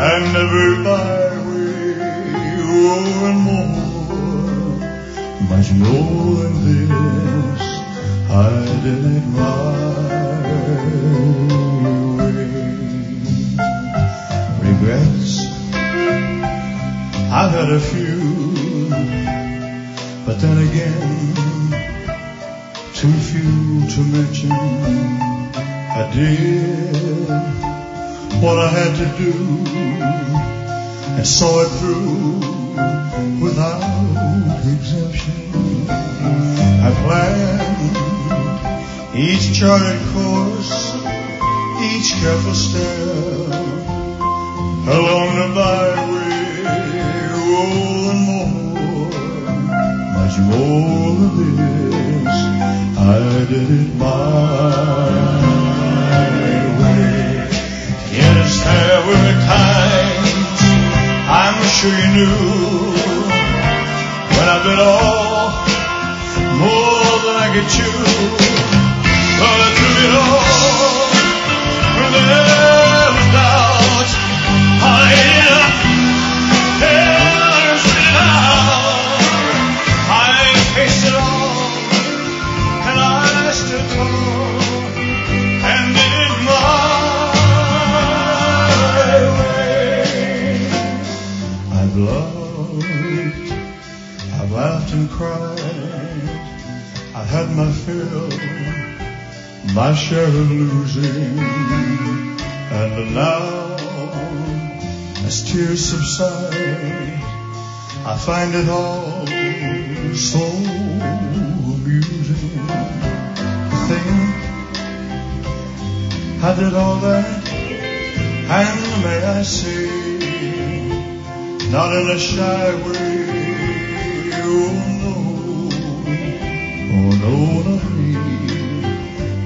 and every byway, oh, and more, much more than this, I did my way. Regrets, I've had a few, but then again, too few to mention. I did what I had to do and saw it through without exemption. I planned each charted course, each careful step along the byway, oh, and more, much more than this. I did it my Yes, there were times I'm sure you knew when I did all more than I could chew. Laughed and cried, I've had my fill, my share of losing, and now, as tears subside, I find it all so amusing think I did all that, and may I say, not in a shy way, oh no, oh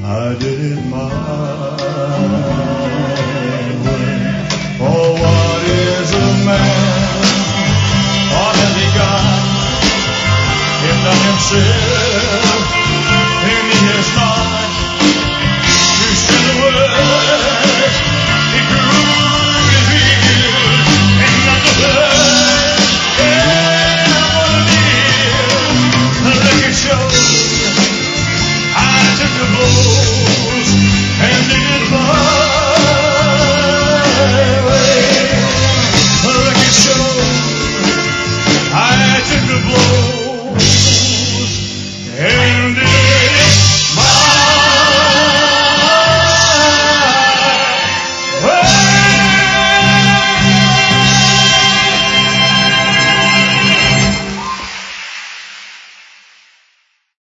I did it my beautiful.